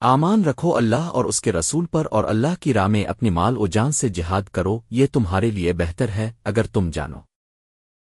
آمان رکھو اللہ اور اس کے رسول پر اور اللہ کی راہ میں اپنی مال و جان سے جہاد کرو، یہ تمہارے لیے بہتر ہے، اگر تم جانو۔